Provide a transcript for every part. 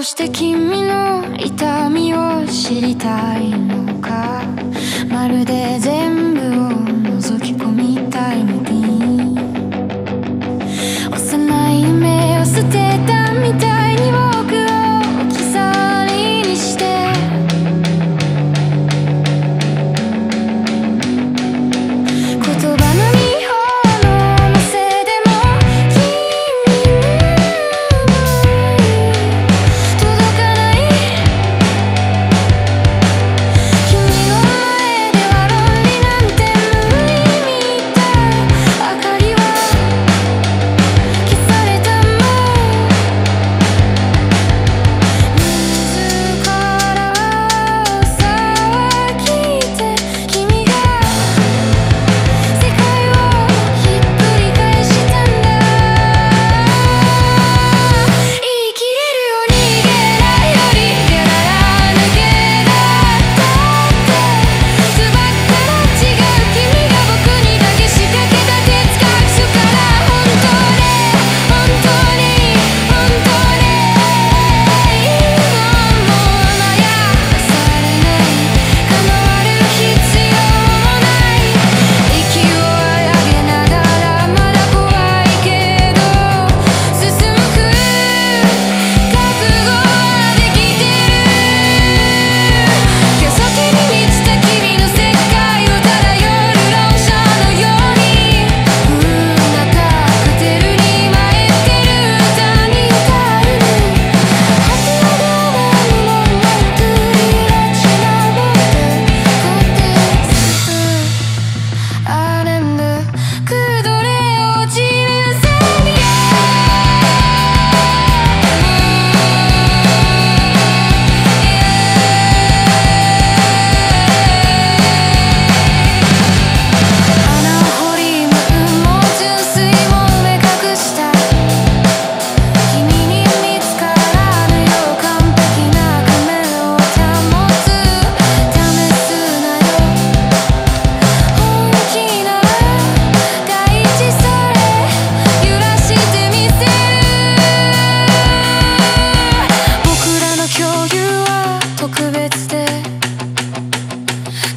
うして君の痛みを知りたいのか？まるで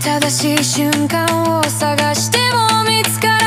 正しい瞬間を探しても見つから